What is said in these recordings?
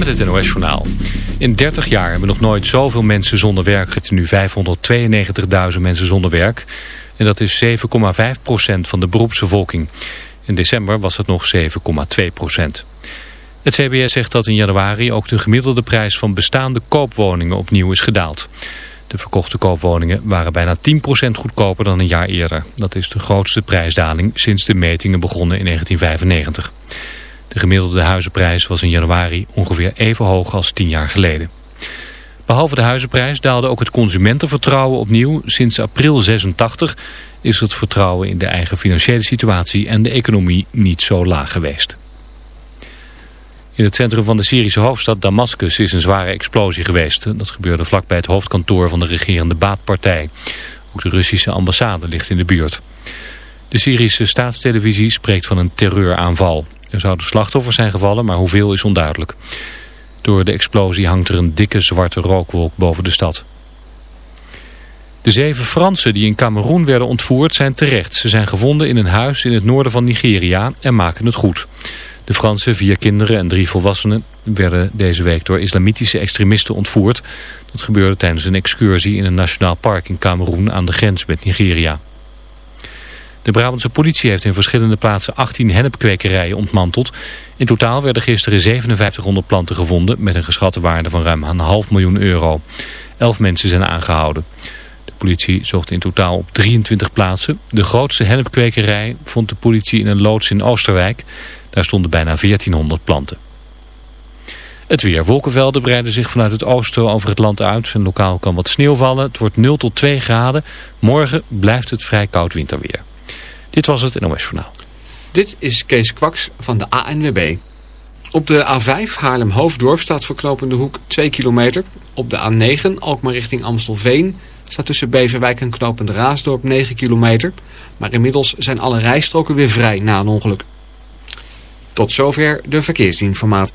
Met het NOS-journaal. In 30 jaar hebben nog nooit zoveel mensen zonder werk. Het nu 592.000 mensen zonder werk. En dat is 7,5% van de beroepsbevolking. In december was het nog 7,2% Het CBS zegt dat in januari ook de gemiddelde prijs van bestaande koopwoningen opnieuw is gedaald. De verkochte koopwoningen waren bijna 10% goedkoper dan een jaar eerder. Dat is de grootste prijsdaling sinds de metingen begonnen in 1995. De gemiddelde huizenprijs was in januari ongeveer even hoog als tien jaar geleden. Behalve de huizenprijs daalde ook het consumentenvertrouwen opnieuw. Sinds april 86 is het vertrouwen in de eigen financiële situatie en de economie niet zo laag geweest. In het centrum van de Syrische hoofdstad Damascus is een zware explosie geweest. Dat gebeurde vlakbij het hoofdkantoor van de regerende baatpartij. Ook de Russische ambassade ligt in de buurt. De Syrische staatstelevisie spreekt van een terreuraanval. Er zouden slachtoffers zijn gevallen, maar hoeveel is onduidelijk. Door de explosie hangt er een dikke zwarte rookwolk boven de stad. De zeven Fransen die in Cameroen werden ontvoerd zijn terecht. Ze zijn gevonden in een huis in het noorden van Nigeria en maken het goed. De Franse vier kinderen en drie volwassenen werden deze week door islamitische extremisten ontvoerd. Dat gebeurde tijdens een excursie in een nationaal park in Cameroen aan de grens met Nigeria. De Brabantse politie heeft in verschillende plaatsen 18 hennepkwekerijen ontmanteld. In totaal werden gisteren 5700 planten gevonden met een geschatte waarde van ruim een half miljoen euro. Elf mensen zijn aangehouden. De politie zocht in totaal op 23 plaatsen. De grootste hennepkwekerij vond de politie in een loods in Oosterwijk. Daar stonden bijna 1400 planten. Het weer. Wolkenvelden breiden zich vanuit het oosten over het land uit. Lokaal kan wat sneeuw vallen. Het wordt 0 tot 2 graden. Morgen blijft het vrij koud winterweer. Dit was het NOS Journaal. Dit is Kees Kwaks van de ANWB. Op de A5 Haarlem-Hoofddorp staat verknopende hoek 2 kilometer. Op de A9 Alkmaar richting Amstelveen staat tussen Beverwijk en knopende Raasdorp 9 kilometer. Maar inmiddels zijn alle rijstroken weer vrij na een ongeluk. Tot zover de verkeersinformatie.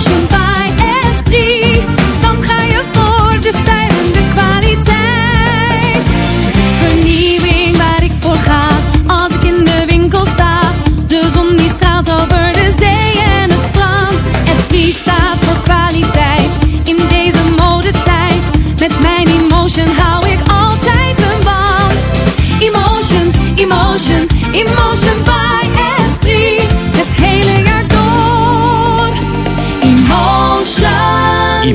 Emotion by esprit, dan ga je voor de stijgende kwaliteit. Vernieuwing waar ik voor ga, als ik in de winkel sta. De zon die straalt over de zee en het strand. Esprit staat voor kwaliteit in deze modetijd. Met mijn emotion hou ik altijd een band. Emotion, emotion, emotion.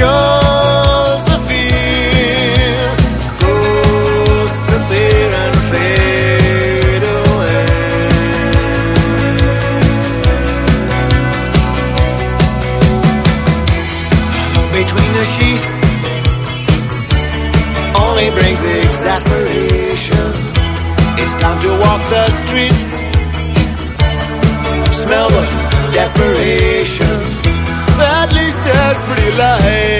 shows the fear ghosts appear and fade away. Between the sheets, only brings exasperation. It's time to walk the streets, smell the desperation. Barela है।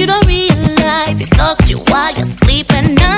you don't realize. He stalked you while you're sleeping. Now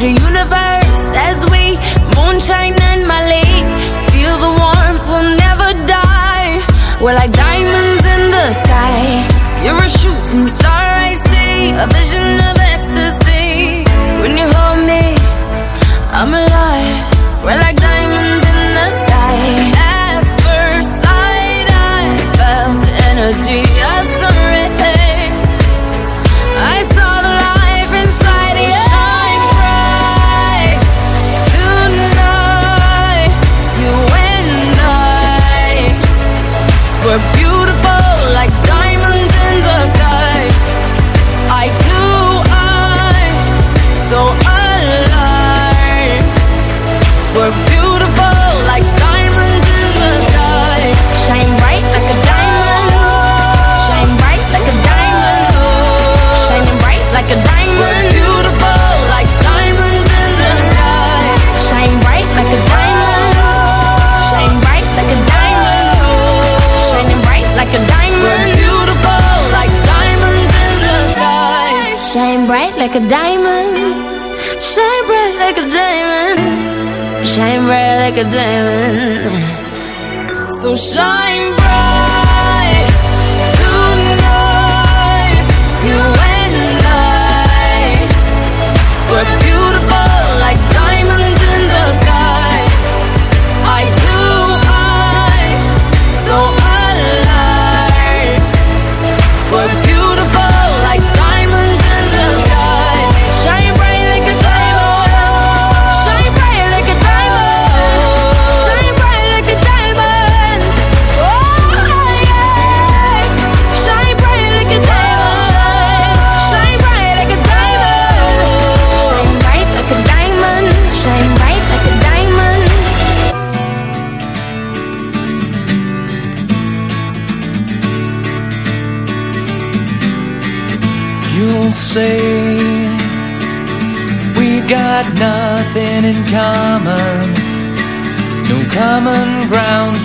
the universe as we moonshine and Malay. Feel the warmth, we'll never die. We're like diamonds in the sky. You're a shooting star, I see. A vision of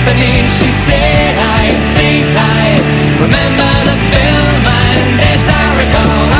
symphony She said I think I remember the film And as I recall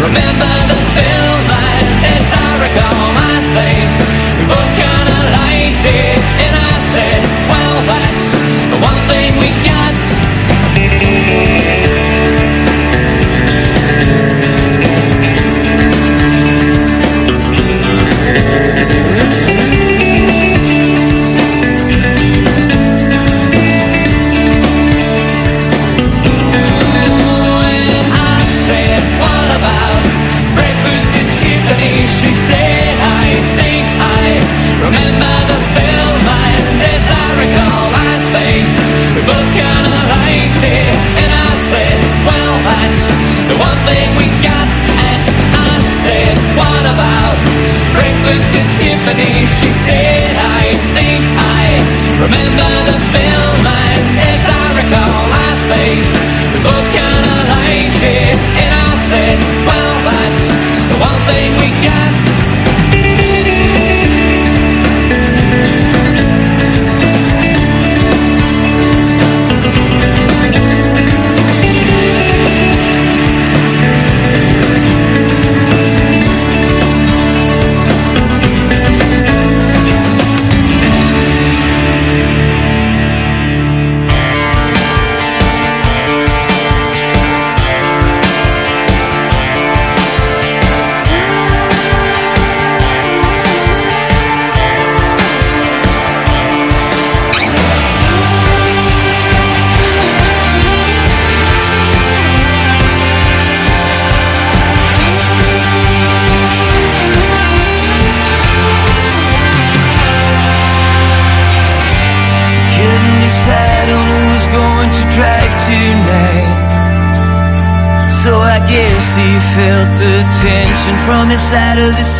Remember the film lines as I recall my name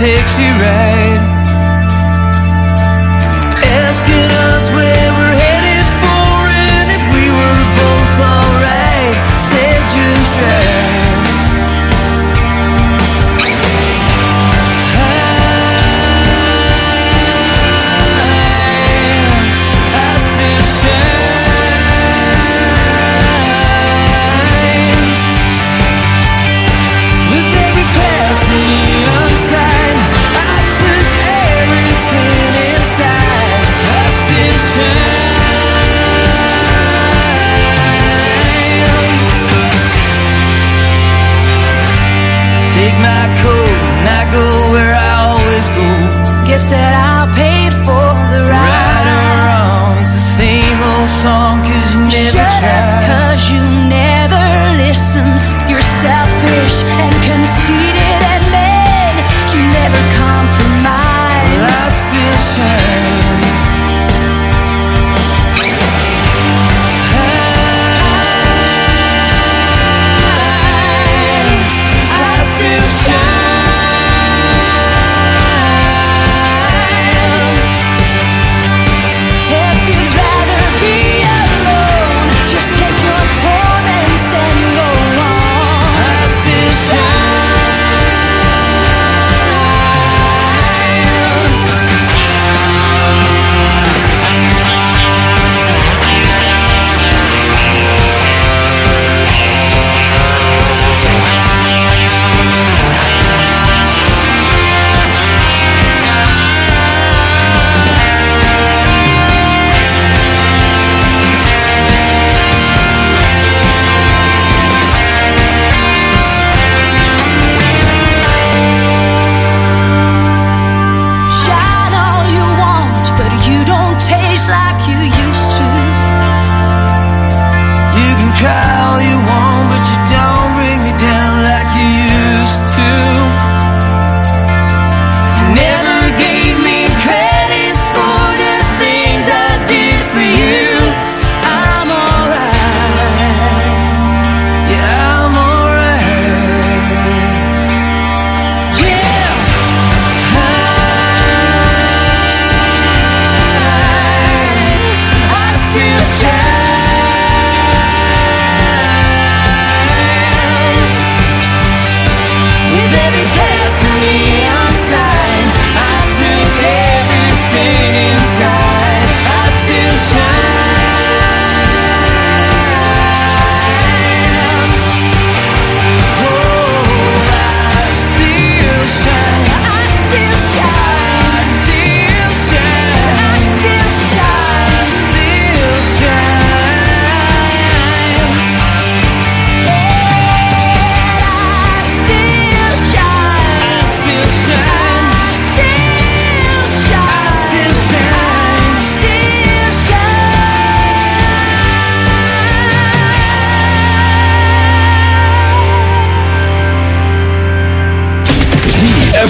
takes you right.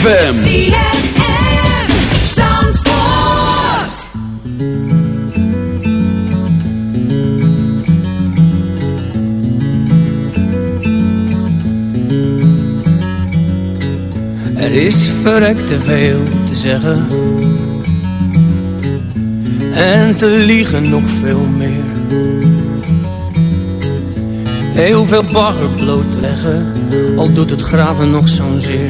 ZFM. Er is verrekt te veel te zeggen. En te liegen nog veel meer. Heel veel bagger blootleggen, al doet het graven nog zo'n zeer.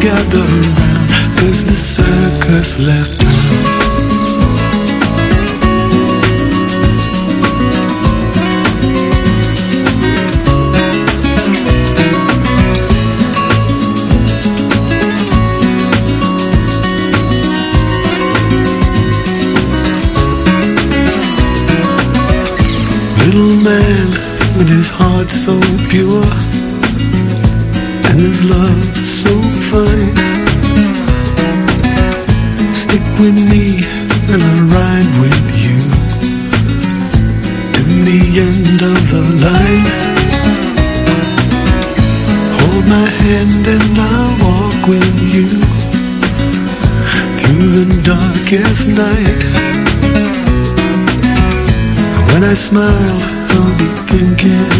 Gather round, cause the circus left town. Little man with his heart so pure and his love line. Hold my hand and I'll walk with you through the darkest night. When I smile, I'll be thinking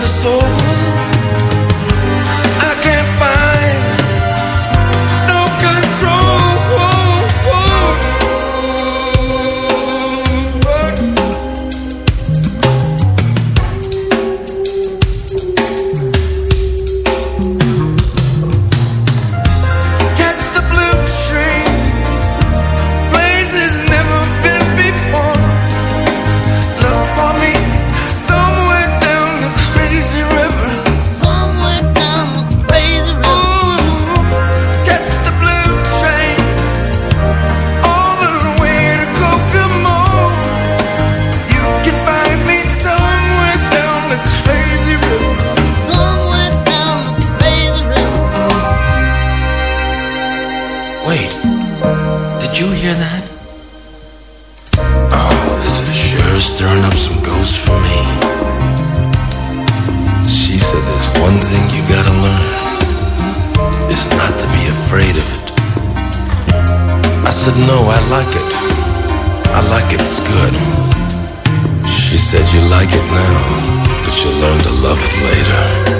the soul. Learn to love it later.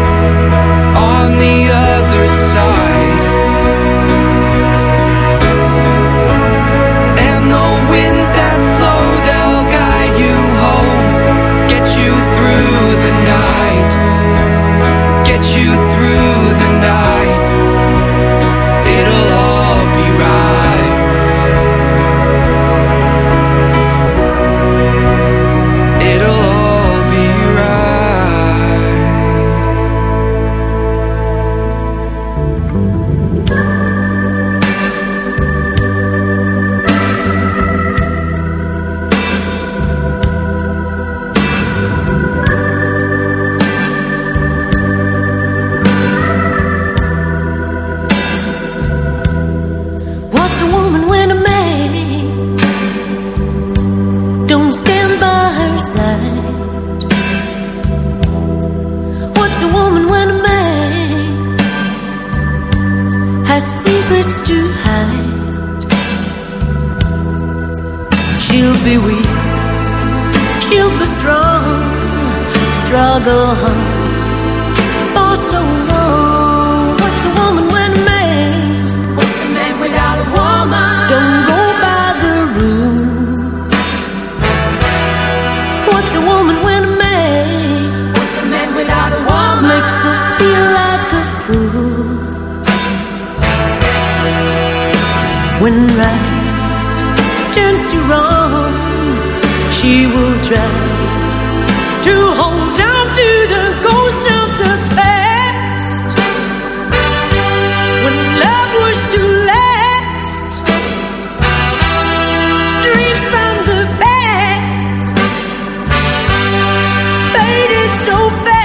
so fast.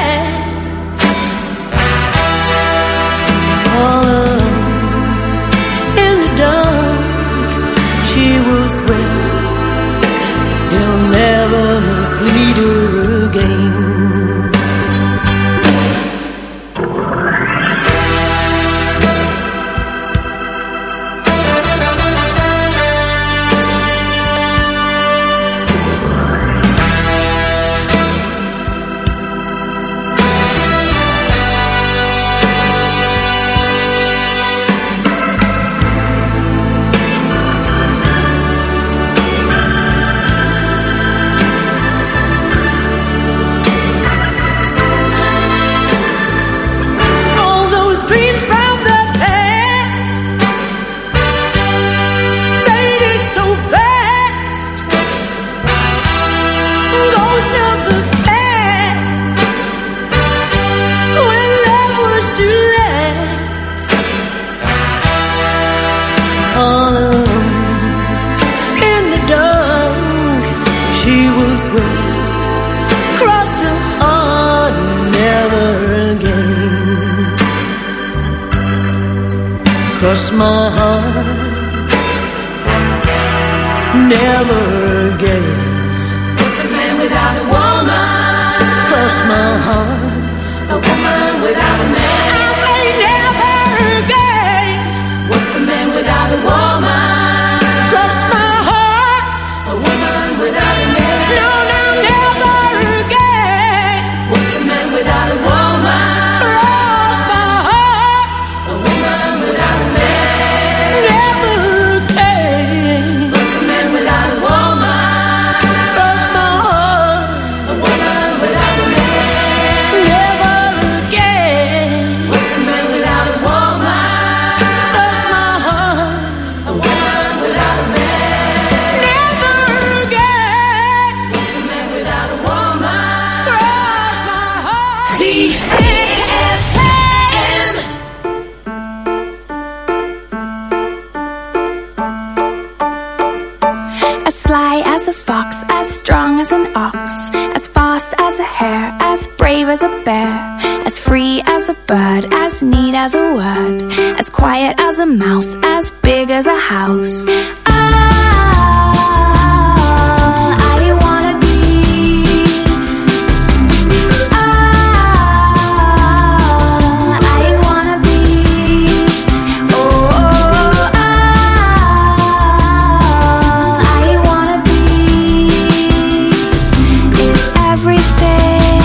Everything.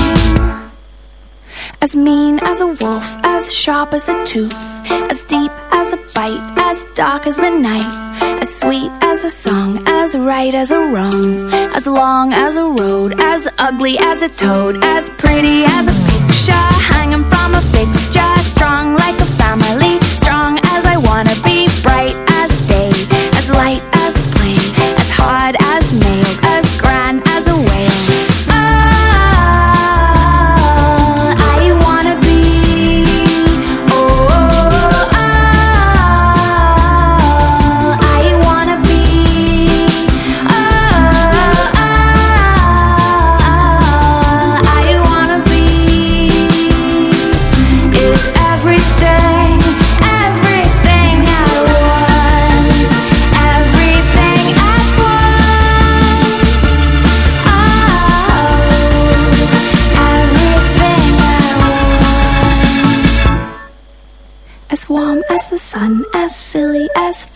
As mean as a wolf, as sharp as a tooth, as long as a road, as ugly as a toad, as pretty as a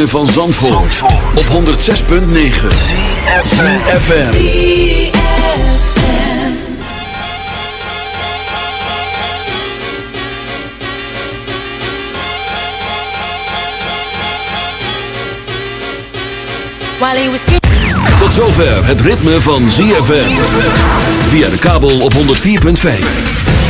Ritme van Zandvoort, op 106.9 FM. While he was Tot zover het ritme van ZFM. Via de kabel op 104.5.